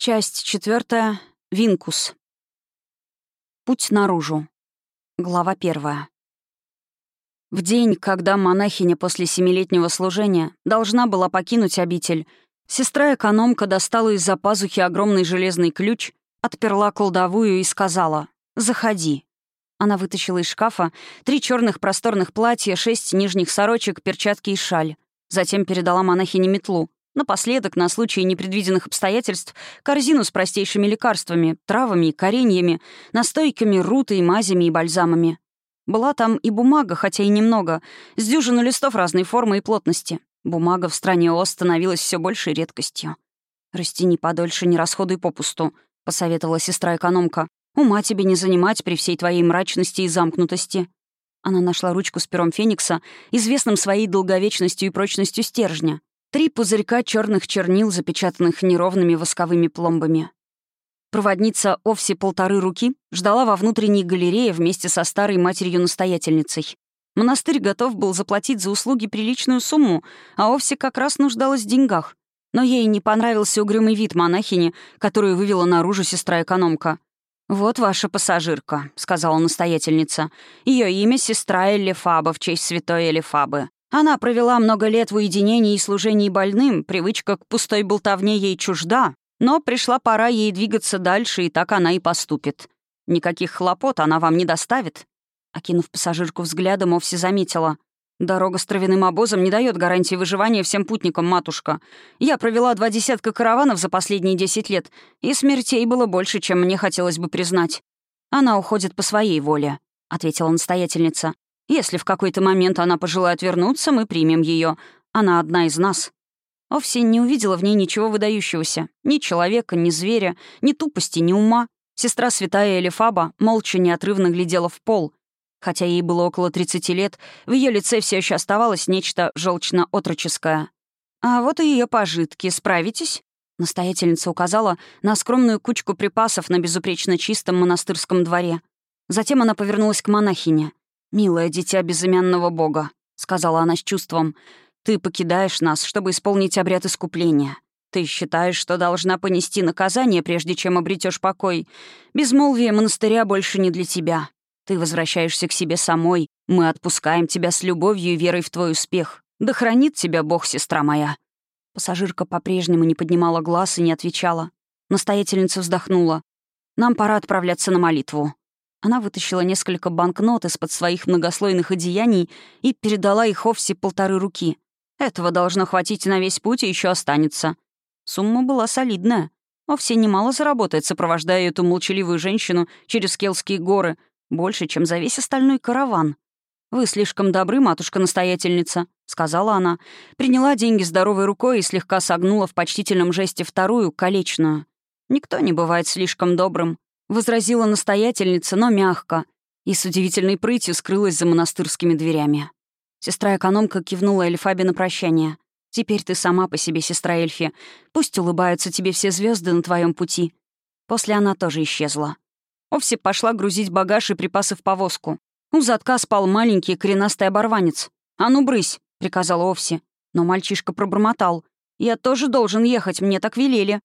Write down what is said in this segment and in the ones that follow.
Часть четвертая. Винкус. Путь наружу. Глава первая. В день, когда монахиня после семилетнего служения должна была покинуть обитель, сестра-экономка достала из-за пазухи огромный железный ключ, отперла колдовую и сказала «Заходи». Она вытащила из шкафа три черных просторных платья, шесть нижних сорочек, перчатки и шаль. Затем передала монахине метлу. Напоследок, на случай непредвиденных обстоятельств, корзину с простейшими лекарствами, травами, кореньями, настойками, рутой, мазями и бальзамами. Была там и бумага, хотя и немного, с дюжину листов разной формы и плотности. Бумага в стране О становилась все большей редкостью. «Растяни подольше, не расходуй попусту», — посоветовала сестра-экономка. «Ума тебе не занимать при всей твоей мрачности и замкнутости». Она нашла ручку с пером Феникса, известным своей долговечностью и прочностью стержня. Три пузырька черных чернил, запечатанных неровными восковыми пломбами. Проводница Овси полторы руки ждала во внутренней галерее вместе со старой матерью-настоятельницей. Монастырь готов был заплатить за услуги приличную сумму, а Овси как раз нуждалась в деньгах. Но ей не понравился угрюмый вид монахини, которую вывела наружу сестра-экономка. «Вот ваша пассажирка», — сказала настоятельница. Ее имя — сестра Элифаба в честь святой Элифабы. Она провела много лет в уединении и служении больным, привычка к пустой болтовне ей чужда, но пришла пора ей двигаться дальше, и так она и поступит. Никаких хлопот она вам не доставит. Окинув пассажирку взглядом, Овси заметила. «Дорога с травяным обозом не дает гарантии выживания всем путникам, матушка. Я провела два десятка караванов за последние десять лет, и смертей было больше, чем мне хотелось бы признать. Она уходит по своей воле», — ответила настоятельница. Если в какой-то момент она пожелает вернуться, мы примем ее. Она одна из нас». Овси не увидела в ней ничего выдающегося. Ни человека, ни зверя, ни тупости, ни ума. Сестра святая Элифаба молча неотрывно глядела в пол. Хотя ей было около 30 лет, в ее лице все еще оставалось нечто желчно-отроческое. «А вот и ее пожитки. Справитесь?» Настоятельница указала на скромную кучку припасов на безупречно чистом монастырском дворе. Затем она повернулась к монахине. «Милое дитя безымянного бога», — сказала она с чувством, — «ты покидаешь нас, чтобы исполнить обряд искупления. Ты считаешь, что должна понести наказание, прежде чем обретешь покой. Безмолвие монастыря больше не для тебя. Ты возвращаешься к себе самой. Мы отпускаем тебя с любовью и верой в твой успех. Да хранит тебя Бог, сестра моя». Пассажирка по-прежнему не поднимала глаз и не отвечала. Настоятельница вздохнула. «Нам пора отправляться на молитву». Она вытащила несколько банкнот из-под своих многослойных одеяний и передала их Овси полторы руки. Этого должно хватить на весь путь и еще останется. Сумма была солидная. Овси немало заработает, сопровождая эту молчаливую женщину через Келские горы, больше, чем за весь остальной караван. «Вы слишком добры, матушка-настоятельница», — сказала она, приняла деньги здоровой рукой и слегка согнула в почтительном жесте вторую, колечную. «Никто не бывает слишком добрым. — возразила настоятельница, но мягко, и с удивительной прытью скрылась за монастырскими дверями. Сестра-экономка кивнула Эльфабе на прощание. «Теперь ты сама по себе, сестра Эльфи. Пусть улыбаются тебе все звезды на твоем пути». После она тоже исчезла. Овси пошла грузить багаж и припасы в повозку. У задка спал маленький коренастый оборванец. «А ну, брысь!» — приказала Овси. Но мальчишка пробормотал. «Я тоже должен ехать, мне так велели».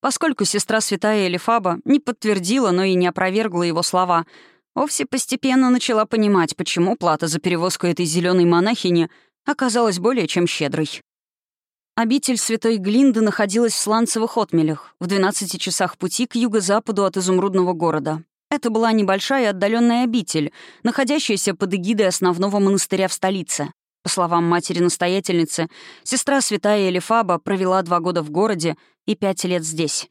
Поскольку сестра святая Элифаба не подтвердила, но и не опровергла его слова, Овси постепенно начала понимать, почему плата за перевозку этой зеленой монахини оказалась более чем щедрой. Обитель святой Глинды находилась в сланцевых отмелях, в 12 часах пути к юго-западу от изумрудного города. Это была небольшая отдаленная обитель, находящаяся под эгидой основного монастыря в столице. По словам матери-настоятельницы, сестра святая Элифаба провела два года в городе и пять лет здесь.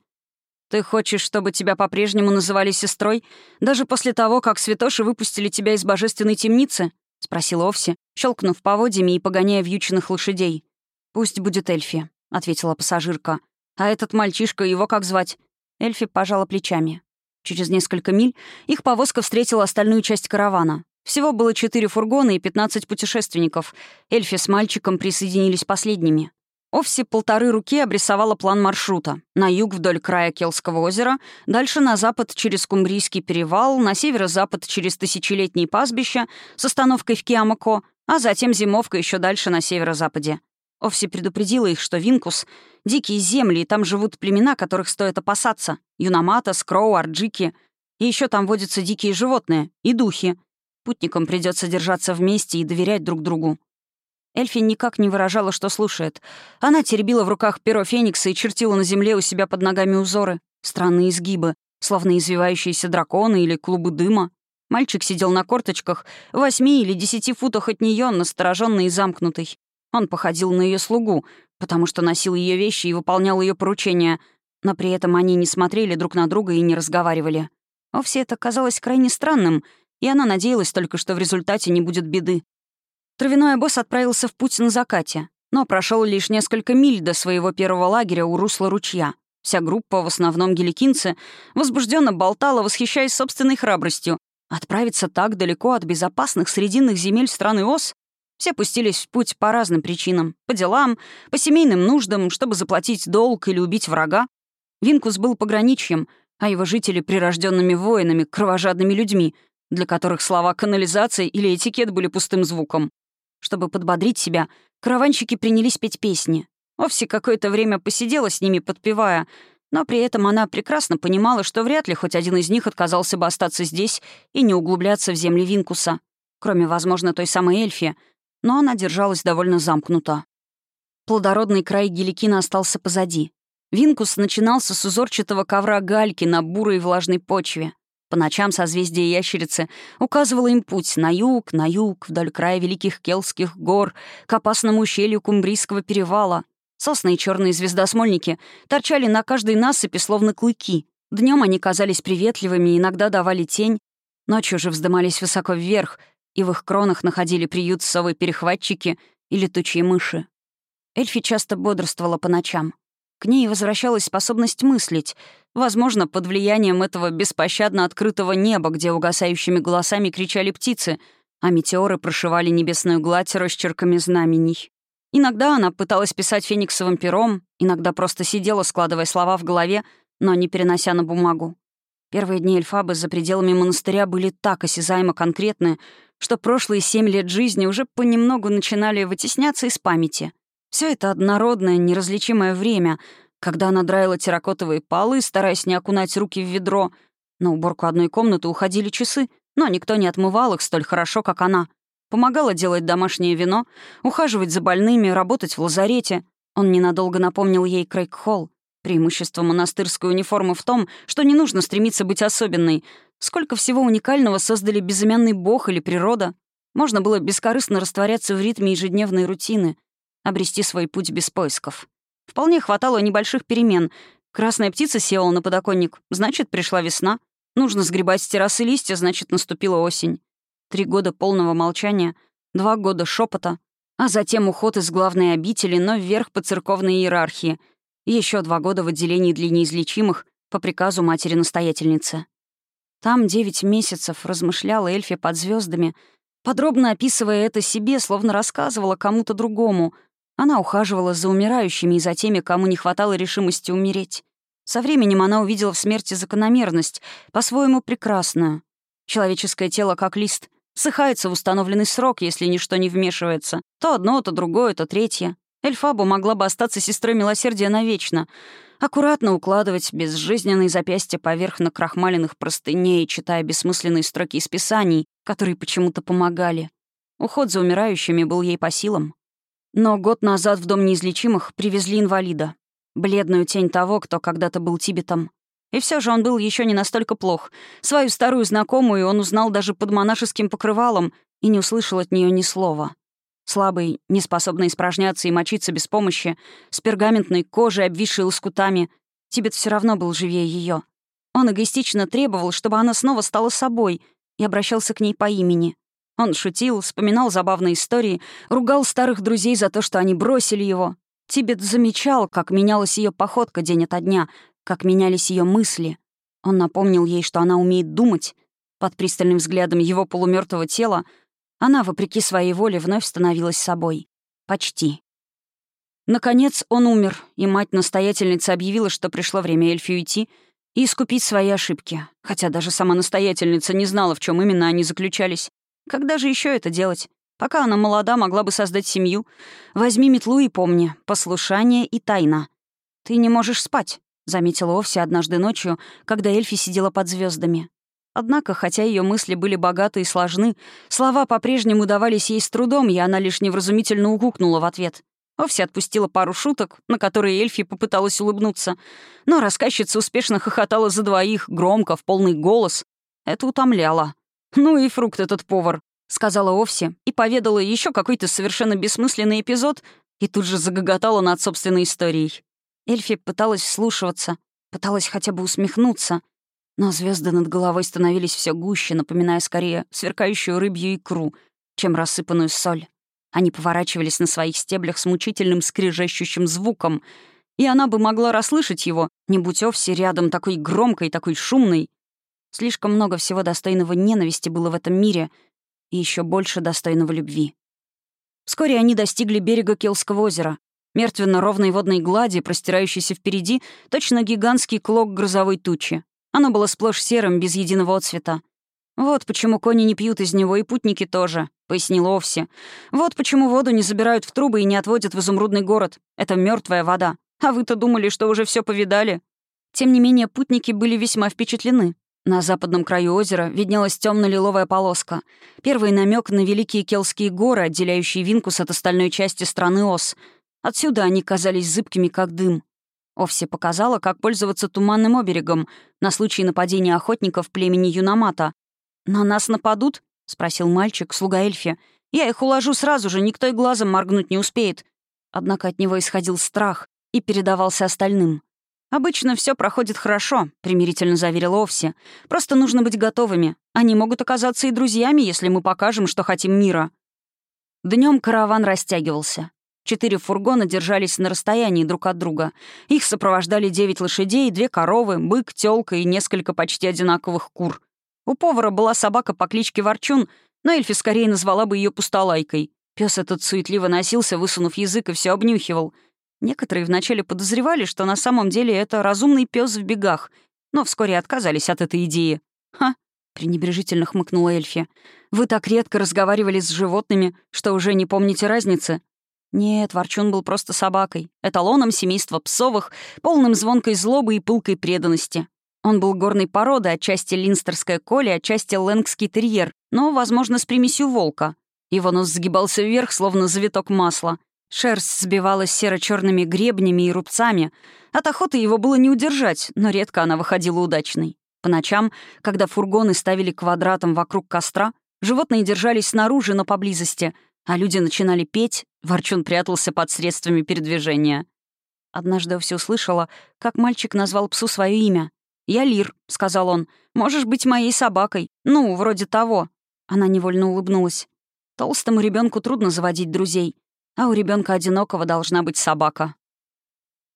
«Ты хочешь, чтобы тебя по-прежнему называли сестрой, даже после того, как святоши выпустили тебя из божественной темницы?» — спросил Овси, щелкнув поводьями и погоняя вьюченных лошадей. «Пусть будет Эльфи», — ответила пассажирка. «А этот мальчишка, его как звать?» Эльфи пожала плечами. Через несколько миль их повозка встретила остальную часть каравана. Всего было четыре фургона и 15 путешественников. Эльфи с мальчиком присоединились последними. Овси полторы руки обрисовала план маршрута. На юг вдоль края Келского озера, дальше на запад через Кумбрийский перевал, на северо-запад через тысячелетние пастбища с остановкой в Киамако, а затем зимовка еще дальше на северо-западе. Овси предупредила их, что Винкус — дикие земли, и там живут племена, которых стоит опасаться. Юномата, Скроу, Арджики. И еще там водятся дикие животные и духи. Путникам придется держаться вместе и доверять друг другу. Эльфи никак не выражала, что слушает. Она теребила в руках перо Феникса и чертила на земле у себя под ногами узоры. Странные изгибы, словно извивающиеся драконы или клубы дыма. Мальчик сидел на корточках, в восьми или десяти футах от нее, настороженный и замкнутый. Он походил на ее слугу, потому что носил ее вещи и выполнял ее поручения, но при этом они не смотрели друг на друга и не разговаривали. Овсе это казалось крайне странным, и она надеялась только, что в результате не будет беды. Травяной босс отправился в путь на закате, но прошел лишь несколько миль до своего первого лагеря у русла ручья. Вся группа, в основном геликинцы, возбужденно болтала, восхищаясь собственной храбростью. Отправиться так далеко от безопасных срединных земель страны Ос все пустились в путь по разным причинам. По делам, по семейным нуждам, чтобы заплатить долг или убить врага. Винкус был пограничьем, а его жители — прирожденными воинами, кровожадными людьми, для которых слова канализации или этикет были пустым звуком. Чтобы подбодрить себя, караванщики принялись петь песни. Овси какое-то время посидела с ними, подпевая, но при этом она прекрасно понимала, что вряд ли хоть один из них отказался бы остаться здесь и не углубляться в земли Винкуса, кроме, возможно, той самой Эльфи, но она держалась довольно замкнуто. Плодородный край Геликина остался позади. Винкус начинался с узорчатого ковра гальки на бурой влажной почве. По ночам созвездие ящерицы указывало им путь на юг, на юг, вдоль края Великих Келских гор, к опасному ущелью Кумбрийского перевала. Сосны и черные звездосмольники торчали на каждой насыпи, словно клыки. Днем они казались приветливыми иногда давали тень, ночью же вздымались высоко вверх — и в их кронах находили приют совы-перехватчики и летучие мыши. Эльфи часто бодрствовала по ночам. К ней возвращалась способность мыслить, возможно, под влиянием этого беспощадно открытого неба, где угасающими голосами кричали птицы, а метеоры прошивали небесную гладь росчерками знамений. Иногда она пыталась писать фениксовым пером, иногда просто сидела, складывая слова в голове, но не перенося на бумагу. Первые дни Эльфабы за пределами монастыря были так осязаемо конкретны, что прошлые семь лет жизни уже понемногу начинали вытесняться из памяти. Все это однородное, неразличимое время, когда она драила терракотовые полы, стараясь не окунать руки в ведро. На уборку одной комнаты уходили часы, но никто не отмывал их столь хорошо, как она. Помогала делать домашнее вино, ухаживать за больными, работать в лазарете. Он ненадолго напомнил ей Крейг Холл. Преимущество монастырской униформы в том, что не нужно стремиться быть особенной. Сколько всего уникального создали безымянный бог или природа. Можно было бескорыстно растворяться в ритме ежедневной рутины, обрести свой путь без поисков. Вполне хватало небольших перемен. Красная птица села на подоконник, значит, пришла весна. Нужно сгребать с террасы листья, значит, наступила осень. Три года полного молчания, два года шепота, а затем уход из главной обители, но вверх по церковной иерархии — еще два года в отделении для неизлечимых по приказу матери-настоятельницы. Там девять месяцев размышляла Эльфи под звездами, подробно описывая это себе, словно рассказывала кому-то другому. Она ухаживала за умирающими и за теми, кому не хватало решимости умереть. Со временем она увидела в смерти закономерность, по-своему прекрасную. Человеческое тело, как лист, сыхается в установленный срок, если ничто не вмешивается. То одно, то другое, то третье. Эльфаба могла бы остаться сестрой милосердия навечно, аккуратно укладывать безжизненные запястья поверх накрахмаленных простыней, читая бессмысленные строки из писаний, которые почему-то помогали. Уход за умирающими был ей по силам. Но год назад в Дом неизлечимых привезли инвалида. Бледную тень того, кто когда-то был Тибетом. И все же он был еще не настолько плох. Свою старую знакомую он узнал даже под монашеским покрывалом и не услышал от нее ни слова. Слабый, неспособный испражняться и мочиться без помощи, с пергаментной кожей, обвисшей лоскутами, Тибет все равно был живее ее. Он эгоистично требовал, чтобы она снова стала собой, и обращался к ней по имени. Он шутил, вспоминал забавные истории, ругал старых друзей за то, что они бросили его. Тибет замечал, как менялась ее походка день ото дня, как менялись ее мысли. Он напомнил ей, что она умеет думать. Под пристальным взглядом его полумертвого тела она, вопреки своей воле, вновь становилась собой. Почти. Наконец он умер, и мать-настоятельница объявила, что пришло время Эльфи уйти и искупить свои ошибки, хотя даже сама настоятельница не знала, в чем именно они заключались. Когда же еще это делать? Пока она молода, могла бы создать семью. Возьми метлу и помни. Послушание и тайна. Ты не можешь спать, — заметила Овси однажды ночью, когда Эльфи сидела под звездами. Однако, хотя ее мысли были богаты и сложны, слова по-прежнему давались ей с трудом, и она лишь невразумительно угукнула в ответ. Овси отпустила пару шуток, на которые Эльфи попыталась улыбнуться, но рассказчица успешно хохотала за двоих, громко, в полный голос. Это утомляло. «Ну и фрукт этот повар», — сказала Овси и поведала еще какой-то совершенно бессмысленный эпизод и тут же загоготала над собственной историей. Эльфи пыталась вслушиваться, пыталась хотя бы усмехнуться, но звезды над головой становились все гуще, напоминая скорее сверкающую рыбью икру, чем рассыпанную соль. Они поворачивались на своих стеблях с мучительным скрежещущим звуком, и она бы могла расслышать его, не будь Овси рядом такой громкой, такой шумной. Слишком много всего достойного ненависти было в этом мире, и еще больше достойного любви. Вскоре они достигли берега Келского озера, мертвенно-ровной водной глади, простирающейся впереди, точно гигантский клок грозовой тучи. Оно было сплошь серым, без единого отцвета. «Вот почему кони не пьют из него, и путники тоже», — пояснил Овси. «Вот почему воду не забирают в трубы и не отводят в изумрудный город. Это мертвая вода. А вы-то думали, что уже все повидали?» Тем не менее, путники были весьма впечатлены. На западном краю озера виднелась темно лиловая полоска. Первый намек на великие Келские горы, отделяющие Винкус от остальной части страны Ос — Отсюда они казались зыбкими, как дым. Овси показала, как пользоваться туманным оберегом на случай нападения охотников племени Юнамата. «На нас нападут?» — спросил мальчик, слуга Эльфи. «Я их уложу сразу же, никто и глазом моргнуть не успеет». Однако от него исходил страх и передавался остальным. «Обычно все проходит хорошо», — примирительно заверил Овси. «Просто нужно быть готовыми. Они могут оказаться и друзьями, если мы покажем, что хотим мира». Днем караван растягивался. Четыре фургона держались на расстоянии друг от друга. Их сопровождали девять лошадей, две коровы, бык, тёлка и несколько почти одинаковых кур. У повара была собака по кличке Ворчун, но Эльфи скорее назвала бы ее пустолайкой. Пес этот суетливо носился, высунув язык, и все обнюхивал. Некоторые вначале подозревали, что на самом деле это разумный пес в бегах, но вскоре отказались от этой идеи. «Ха!» — пренебрежительно хмыкнула Эльфи. «Вы так редко разговаривали с животными, что уже не помните разницы. Нет, Ворчун был просто собакой, эталоном семейства псовых, полным звонкой злобы и пылкой преданности. Он был горной породы, отчасти линстерская коли, отчасти лэнгский терьер, но, возможно, с примесью волка. Его нос сгибался вверх, словно завиток масла. Шерсть сбивалась серо черными гребнями и рубцами. От охоты его было не удержать, но редко она выходила удачной. По ночам, когда фургоны ставили квадратом вокруг костра, животные держались снаружи, но поблизости, а люди начинали петь, Ворчун прятался под средствами передвижения. Однажды все услышала, как мальчик назвал псу свое имя. «Я Лир», — сказал он. «Можешь быть моей собакой. Ну, вроде того». Она невольно улыбнулась. Толстому ребенку трудно заводить друзей, а у ребенка одинокого должна быть собака.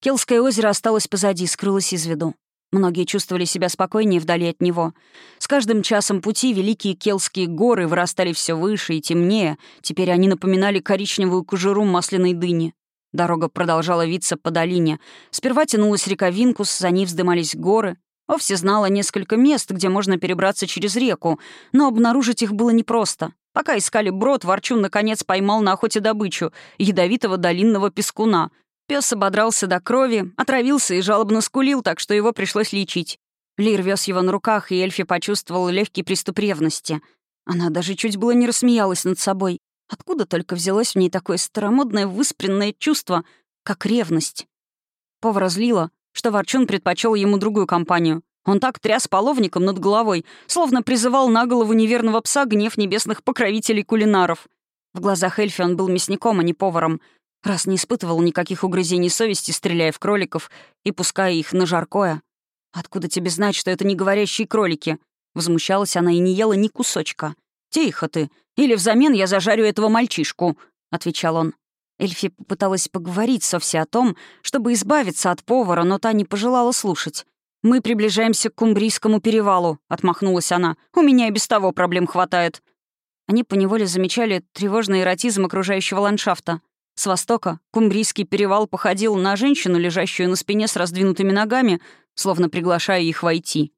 Келское озеро осталось позади, скрылось из виду. Многие чувствовали себя спокойнее вдали от него. С каждым часом пути великие Келские горы вырастали все выше и темнее, теперь они напоминали коричневую кожуру масляной дыни. Дорога продолжала виться по долине. Сперва тянулась река Винкус, за ней вздымались горы. Овси знала несколько мест, где можно перебраться через реку, но обнаружить их было непросто. Пока искали брод, Ворчун наконец поймал на охоте добычу — ядовитого долинного пескуна — Пес ободрался до крови, отравился и жалобно скулил, так что его пришлось лечить. Лир вез его на руках, и Эльфи почувствовал легкий приступ ревности. Она даже чуть было не рассмеялась над собой. Откуда только взялось в ней такое старомодное выспренное чувство, как ревность? Повара злило, что Ворчун предпочел ему другую компанию. Он так тряс половником над головой, словно призывал на голову неверного пса гнев небесных покровителей кулинаров. В глазах Эльфи он был мясником, а не поваром — раз не испытывал никаких угрызений совести, стреляя в кроликов и пуская их на жаркое. «Откуда тебе знать, что это не говорящие кролики?» Возмущалась она и не ела ни кусочка. «Тихо ты! Или взамен я зажарю этого мальчишку!» — отвечал он. Эльфи попыталась поговорить с Овси о том, чтобы избавиться от повара, но та не пожелала слушать. «Мы приближаемся к Кумбрийскому перевалу», — отмахнулась она. «У меня и без того проблем хватает». Они поневоле замечали тревожный эротизм окружающего ландшафта. С востока Кумбрийский перевал походил на женщину, лежащую на спине с раздвинутыми ногами, словно приглашая их войти.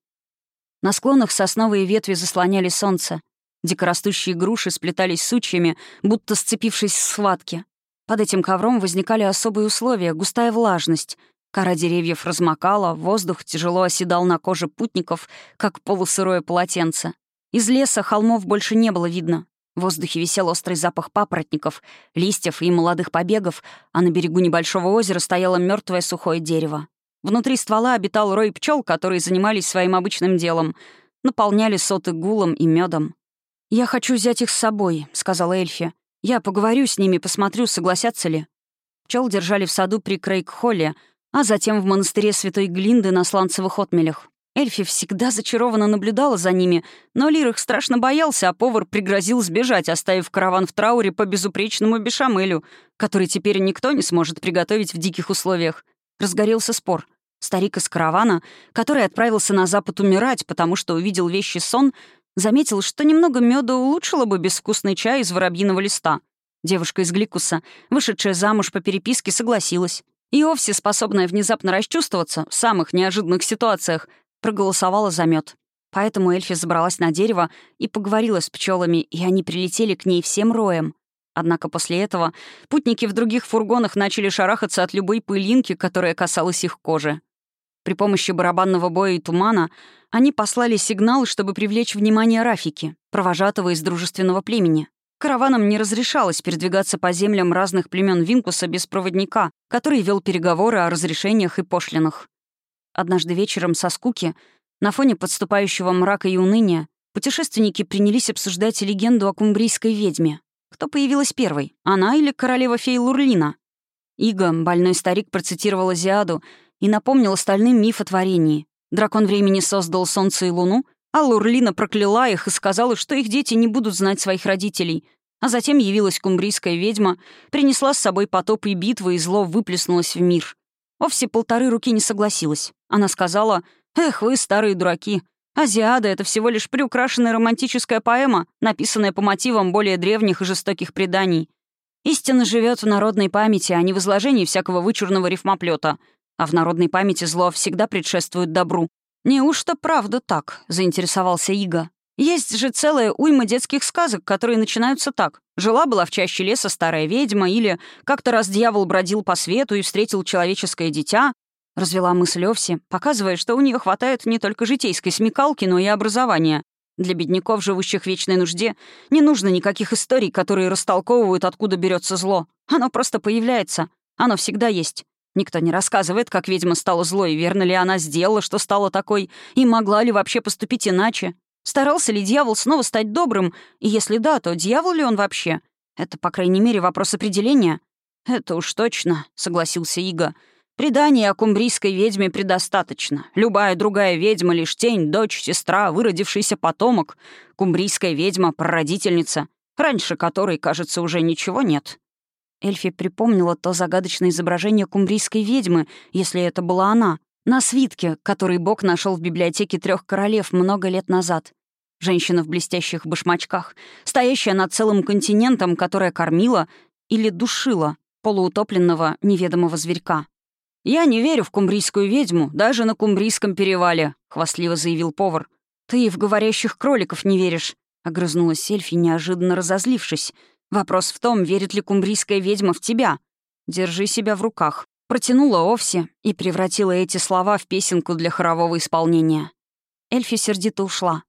На склонах сосновые ветви заслоняли солнце. Дикорастущие груши сплетались сучьями, будто сцепившись в схватке. Под этим ковром возникали особые условия — густая влажность. Кора деревьев размокала, воздух тяжело оседал на коже путников, как полусырое полотенце. Из леса холмов больше не было видно. В воздухе висел острый запах папоротников, листьев и молодых побегов, а на берегу небольшого озера стояло мертвое сухое дерево. Внутри ствола обитал рой пчел, которые занимались своим обычным делом, наполняли соты гулом и медом. «Я хочу взять их с собой», — сказала Эльфи. «Я поговорю с ними, посмотрю, согласятся ли». Пчел держали в саду при Крейг-Холле, а затем в монастыре Святой Глинды на сланцевых отмелях. Эльфи всегда зачарованно наблюдала за ними, но Лир их страшно боялся, а повар пригрозил сбежать, оставив караван в трауре по безупречному бешамелю, который теперь никто не сможет приготовить в диких условиях. Разгорелся спор. Старик из каравана, который отправился на запад умирать, потому что увидел вещи сон, заметил, что немного меда улучшило бы безвкусный чай из воробьиного листа. Девушка из Гликуса, вышедшая замуж по переписке, согласилась. И Овси, способная внезапно расчувствоваться в самых неожиданных ситуациях, проголосовала за мед. Поэтому Эльфи забралась на дерево и поговорила с пчелами, и они прилетели к ней всем роем. Однако после этого путники в других фургонах начали шарахаться от любой пылинки, которая касалась их кожи. При помощи барабанного боя и тумана они послали сигнал, чтобы привлечь внимание Рафики, провожатого из дружественного племени. Караванам не разрешалось передвигаться по землям разных племен Винкуса без проводника, который вел переговоры о разрешениях и пошлинах. Однажды вечером со скуки, на фоне подступающего мрака и уныния, путешественники принялись обсуждать легенду о кумбрийской ведьме. Кто появилась первой, она или королева фей Лурлина? Иго, больной старик, процитировал Азиаду и напомнил остальным миф о творении. Дракон времени создал солнце и луну, а Лурлина прокляла их и сказала, что их дети не будут знать своих родителей. А затем явилась кумбрийская ведьма, принесла с собой потоп и битвы, и зло выплеснулось в мир. Овси полторы руки не согласилась. Она сказала, «Эх, вы, старые дураки, Азиада — это всего лишь приукрашенная романтическая поэма, написанная по мотивам более древних и жестоких преданий. Истина живет в народной памяти, а не в изложении всякого вычурного рифмоплета. А в народной памяти зло всегда предшествует добру. «Неужто правда так?» — заинтересовался Ига. Есть же целая уйма детских сказок, которые начинаются так. Жила-была в чаще леса старая ведьма, или как-то раз дьявол бродил по свету и встретил человеческое дитя. Развела мысль Овси, показывая, что у нее хватает не только житейской смекалки, но и образования. Для бедняков, живущих в вечной нужде, не нужно никаких историй, которые растолковывают, откуда берется зло. Оно просто появляется. Оно всегда есть. Никто не рассказывает, как ведьма стала злой, верно ли она сделала, что стала такой, и могла ли вообще поступить иначе. Старался ли дьявол снова стать добрым? И если да, то дьявол ли он вообще? Это, по крайней мере, вопрос определения. «Это уж точно», — согласился Иго. «Предание о кумбрийской ведьме предостаточно. Любая другая ведьма — лишь тень, дочь, сестра, выродившийся потомок. Кумбрийская ведьма — прародительница, раньше которой, кажется, уже ничего нет». Эльфи припомнила то загадочное изображение кумбрийской ведьмы, если это была она, на свитке, который Бог нашел в библиотеке трех королев много лет назад. Женщина в блестящих башмачках, стоящая над целым континентом, которая кормила или душила полуутопленного неведомого зверька. «Я не верю в кумбрийскую ведьму, даже на Кумбрийском перевале», — хвастливо заявил повар. «Ты в говорящих кроликов не веришь», — огрызнулась Эльфи, неожиданно разозлившись. «Вопрос в том, верит ли кумбрийская ведьма в тебя. Держи себя в руках. Протянула Овси и превратила эти слова в песенку для хорового исполнения. Эльфи сердито ушла.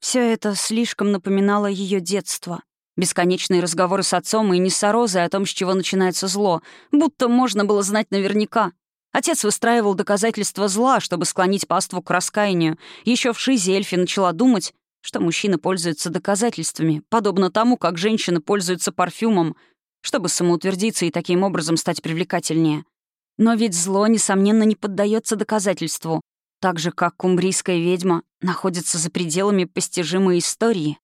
Все это слишком напоминало ее детство. Бесконечные разговоры с отцом и не с Розой о том, с чего начинается зло, будто можно было знать наверняка. Отец выстраивал доказательства зла, чтобы склонить паству к раскаянию. Еще в Шизе Эльфи начала думать, что мужчина пользуется доказательствами, подобно тому, как женщина пользуется парфюмом, чтобы самоутвердиться и таким образом стать привлекательнее. Но ведь зло, несомненно, не поддается доказательству, так же, как кумбрийская ведьма находится за пределами постижимой истории.